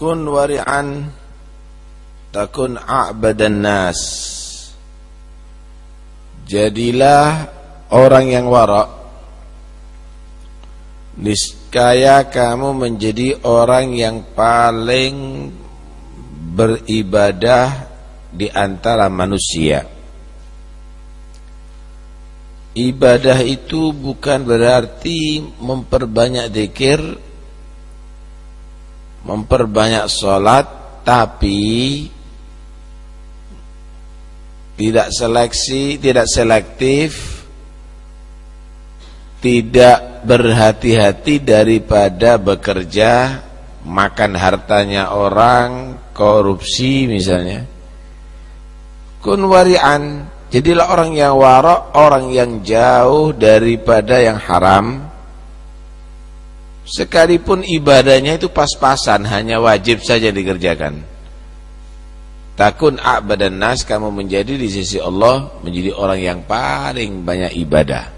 kun wari'an takun a'badan nas. Jadilah orang yang wara niscaya kamu menjadi orang yang paling beribadah di antara manusia. Ibadah itu bukan berarti memperbanyak zikir memperbanyak sholat tapi tidak seleksi, tidak selektif, tidak berhati-hati daripada bekerja, makan hartanya orang, korupsi misalnya. Kun wari'an, jadilah orang yang warok, orang yang jauh daripada yang haram, Sekalipun ibadahnya itu pas-pasan hanya wajib saja dikerjakan. Takun a'badan nas kamu menjadi di sisi Allah menjadi orang yang paling banyak ibadah.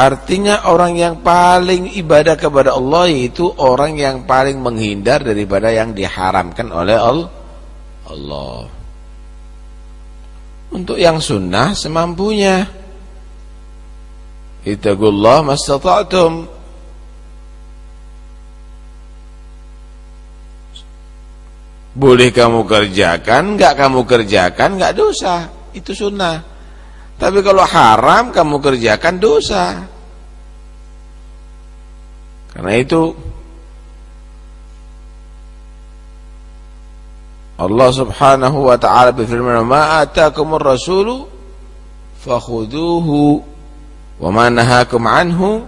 Artinya orang yang paling ibadah kepada Allah itu orang yang paling menghindar daripada yang diharamkan oleh Allah. Untuk yang sunnah semampunya. Ittaqullah mastata'tum Boleh kamu kerjakan, enggak kamu kerjakan, enggak dosa. Itu sunnah. Tapi kalau haram kamu kerjakan dosa. Karena itu Allah Subhanahu wa taala berfirman, "Ma atakumur rasulu fakhuduhu Wa manahakum anhu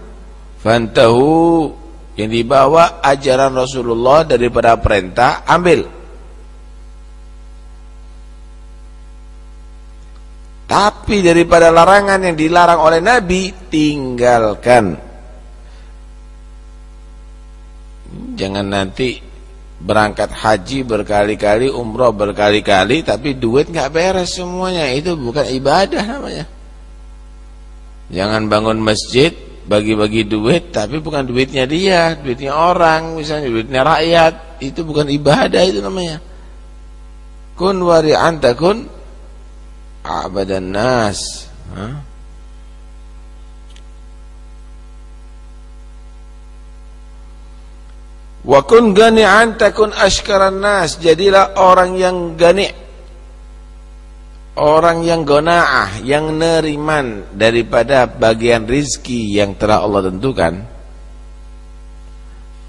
fantahu yang dibawa ajaran Rasulullah daripada perintah ambil. Tapi daripada larangan yang dilarang oleh Nabi tinggalkan. Jangan nanti berangkat haji berkali-kali, umroh berkali-kali tapi duit nggak beres semuanya. Itu bukan ibadah namanya. Jangan bangun masjid bagi-bagi duit tapi bukan duitnya dia, duitnya orang, misalnya duitnya rakyat, itu bukan ibadah itu namanya. Kun wari antakun abadan nas. Wa kun gani'an takun ashkaran nas. Jadilah orang yang gani' Orang yang gonaah, yang neriman daripada bagian rizki yang telah Allah tentukan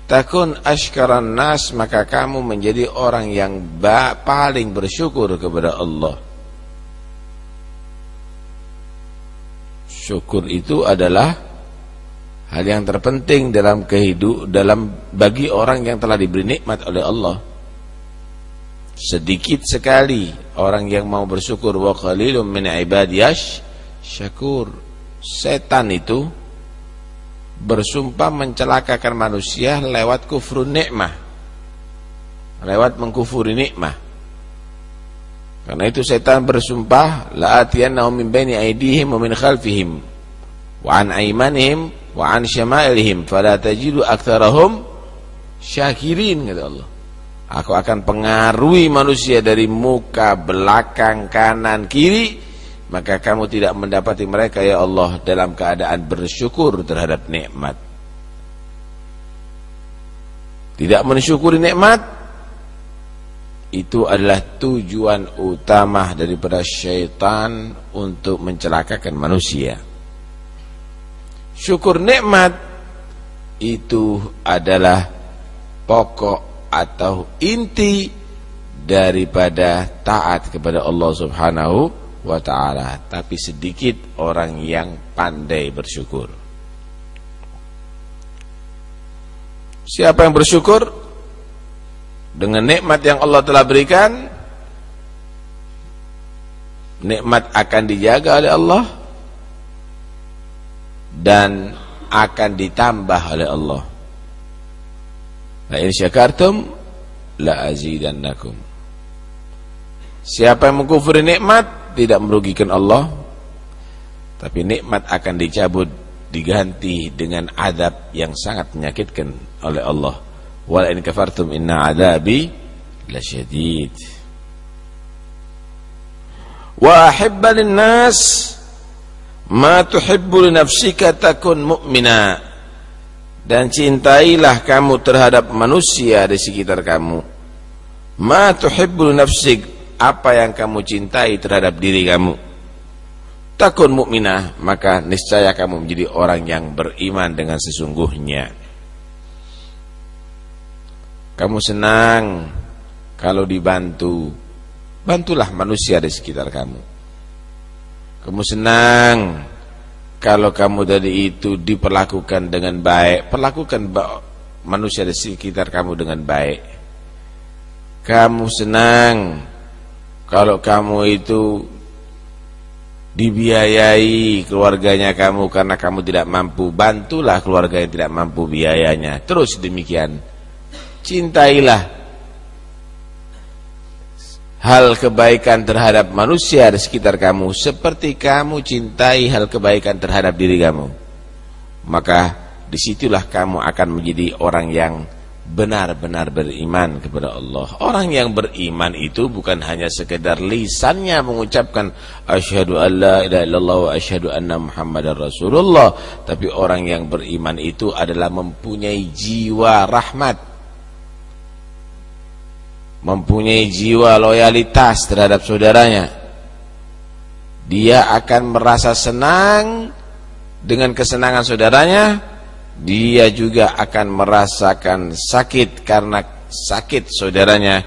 Takun ashkaran nas maka kamu menjadi orang yang paling bersyukur kepada Allah. Syukur itu adalah hal yang terpenting dalam kehidupan dalam bagi orang yang telah diberi nikmat oleh Allah. Sedikit sekali orang yang mau bersyukur wa qalilum min ibadiyash syakur setan itu bersumpah mencelakakan manusia lewat kufur nikmah. Lewat mengkufuri nikmah. Karena itu setan bersumpah la atiyannahum min baini aydihim wa min khalfihim wa an aymanihim wa an syama'ilihim fala tajidu aktsarahum syakirin kata Allah Aku akan pengaruhi manusia dari muka, belakang, kanan, kiri. Maka kamu tidak mendapati mereka ya Allah dalam keadaan bersyukur terhadap nikmat. Tidak mensyukuri nikmat Itu adalah tujuan utama daripada syaitan untuk mencelakakan manusia. Syukur nikmat itu adalah pokok atau inti daripada taat kepada Allah Subhanahu wa taala, tapi sedikit orang yang pandai bersyukur. Siapa yang bersyukur dengan nikmat yang Allah telah berikan, nikmat akan dijaga oleh Allah dan akan ditambah oleh Allah. La in syakartum la azidannakum. Siapa yang mengkufuri nikmat tidak merugikan Allah, tapi nikmat akan dicabut diganti dengan adab yang sangat menyakitkan oleh Allah. Wala in kafartum inna adabi lasyadid wa ahibba nas ma tuhibbu li nafsika takun mu'mina dan cintailah kamu terhadap manusia di sekitar kamu. Ma tuhibbu li nafsik apa yang kamu cintai terhadap diri kamu. Takun mukminah maka niscaya kamu menjadi orang yang beriman dengan sesungguhnya. Kamu senang kalau dibantu. Bantulah manusia di sekitar kamu. Kamu senang kalau kamu dari itu diperlakukan dengan baik perlakukan manusia di sekitar kamu dengan baik. Kamu senang kalau kamu itu dibiayai keluarganya kamu karena kamu tidak mampu. Bantulah keluarga yang tidak mampu biayanya. Terus demikian. Cintailah hal kebaikan terhadap manusia di sekitar kamu seperti kamu cintai hal kebaikan terhadap diri kamu maka di situlah kamu akan menjadi orang yang benar-benar beriman kepada Allah. Orang yang beriman itu bukan hanya sekedar lisannya mengucapkan asyhadu alla ilaha illallah wa asyhadu anna muhammadar rasulullah, tapi orang yang beriman itu adalah mempunyai jiwa rahmat. Mempunyai jiwa loyalitas terhadap saudaranya. Dia akan merasa senang dengan kesenangan saudaranya dia juga akan merasakan sakit karena sakit saudaranya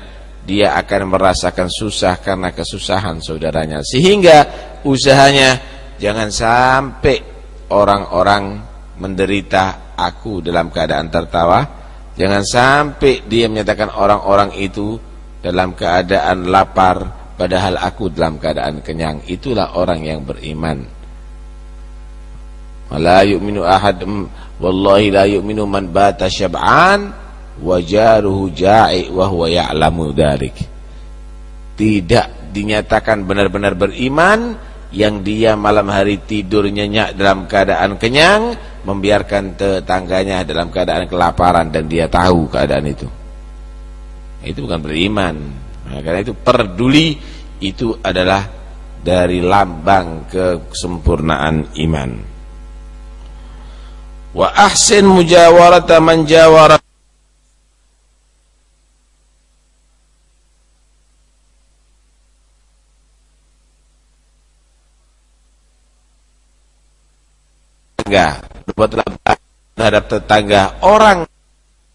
dia akan merasakan susah karena kesusahan saudaranya sehingga usahanya jangan sampai orang-orang menderita aku dalam keadaan tertawa jangan sampai dia menyatakan orang-orang itu dalam keadaan lapar padahal aku dalam keadaan kenyang. Itulah orang yang beriman. La yu'minu ahad wallahi la yu'minu man bata syab'an wa jaruhu ja'i wa huwa ya'lamu dzalik tidak dinyatakan benar-benar beriman yang dia malam hari tidur nyenyak dalam keadaan kenyang membiarkan tetangganya dalam keadaan kelaparan dan dia tahu keadaan itu itu bukan beriman. Nah, karena itu peduli itu adalah dari lambang kesempurnaan iman. Wa ahsin mujawarata man jawara. Tetangga berbuatlah baik terhadap tetangga. Orang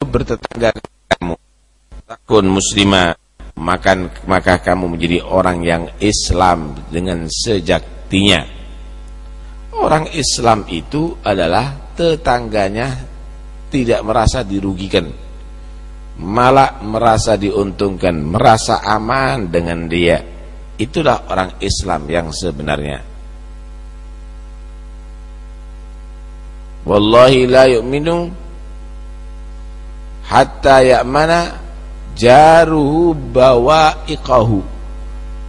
bertetangga kamu takun muslimah makan maka kamu menjadi orang yang Islam dengan sejatinya. Orang Islam itu adalah tetangganya tidak merasa dirugikan malah merasa diuntungkan merasa aman dengan dia. Itulah orang Islam yang sebenarnya. Wallahi la yu'minu hatta ya'mana jaruhu bawa'iqahu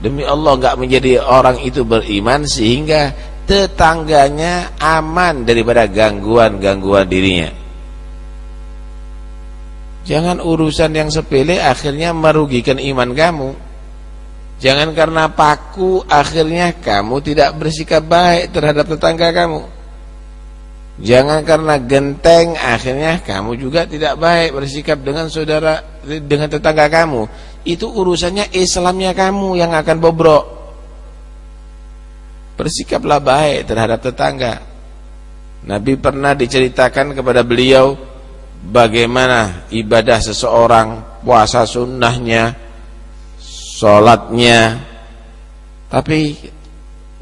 demi Allah enggak menjadi orang itu beriman sehingga tetangganya aman daripada gangguan-gangguan dirinya. Jangan urusan yang sepele akhirnya merugikan iman kamu. Jangan karena paku akhirnya kamu tidak bersikap baik terhadap tetangga kamu. Jangan karena genteng akhirnya kamu juga tidak baik bersikap dengan saudara dengan tetangga kamu. Itu urusannya Islamnya kamu yang akan bobrok. Bersikaplah baik terhadap tetangga. Nabi pernah diceritakan kepada beliau bagaimana ibadah seseorang, puasa sunnahnya, sholatnya. Tapi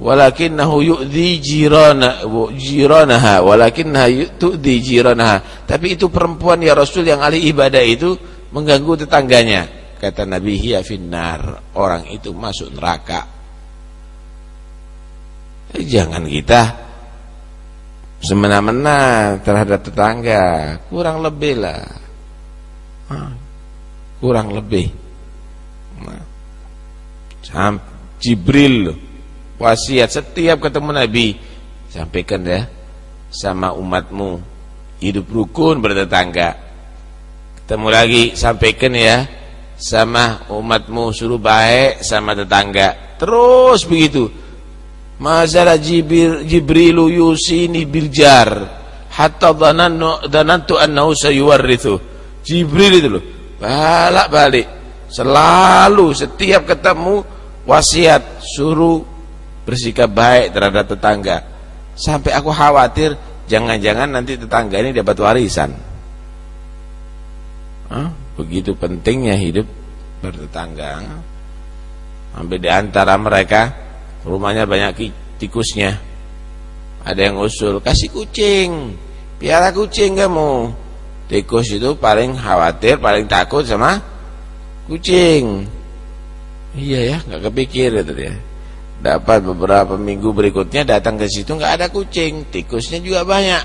walakinnahu yu'dhi jirana jiranaha. Walakinnaha tu'dhi jiranaha. Tapi itu perempuan ya Rasul yang ahli ibadah itu mengganggu tetangganya. Kata Nabi hiya finnar, orang itu masuk neraka. Eh, jangan kita semena-mena terhadap tetangga. Kurang lebih lah. Kurang lebih. Nah, Jibril wasiat setiap ketemu Nabi. Sampaikan ya sama umatmu. Hidup rukun bertetangga. Ketemu lagi sampaikan ya sama umatmu suruh baik sama tetangga. Terus begitu. Masalah Jibril Jibrilu yusini biljar. Hatta dhanantu dhanantu annahu sayuwarrithu. Jibril itu loh balak balik selalu setiap ketemu wasiat suruh bersikap baik terhadap tetangga. Sampai aku khawatir jangan-jangan nanti tetangga ini dapat warisan. Hah? begitu pentingnya hidup bertetangga. Sampai di antara mereka rumahnya banyak tikusnya. Ada yang usul kasih kucing piara kucing kamu. Tikus itu paling khawatir paling takut sama kucing. Iya ya nggak kepikir itu dia dapat beberapa minggu berikutnya datang ke situ nggak ada kucing. Tikusnya juga banyak.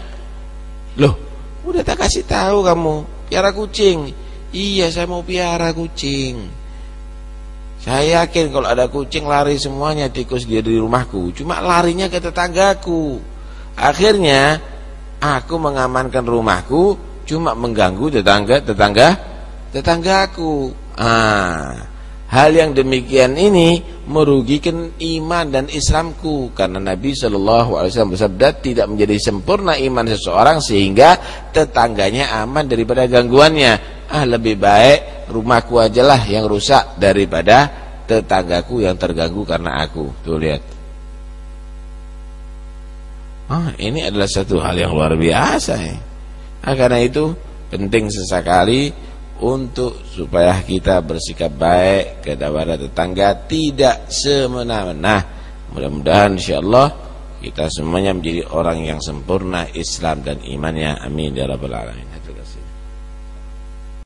Loh udah tak kasih tahu kamu piara kucing. Iya saya mau piara kucing. Saya yakin kalau ada kucing lari semuanya. Tikus dia di rumahku. Cuma larinya ke tetanggaku. Akhirnya aku mengamankan rumahku cuma mengganggu tetangga tetangga tetanggaku. Ah hal yang demikian ini merugikan iman dan Islamku. Karena Nabi Shallallahu Alaihi Wasallam bersabda tidak menjadi sempurna iman seseorang sehingga tetangganya aman daripada gangguannya. Ah lebih baik rumahku ajalah yang rusak daripada tetanggaku yang terganggu karena aku. Tuh lihat. Ah ini adalah satu hal yang luar biasa ya. nah, karena itu penting sesekali untuk supaya kita bersikap baik kepada tetangga tidak semena-mena. Mudah-mudahan insyaallah kita semuanya menjadi orang yang sempurna Islam dan imannya. Amin ya rabbal alamin.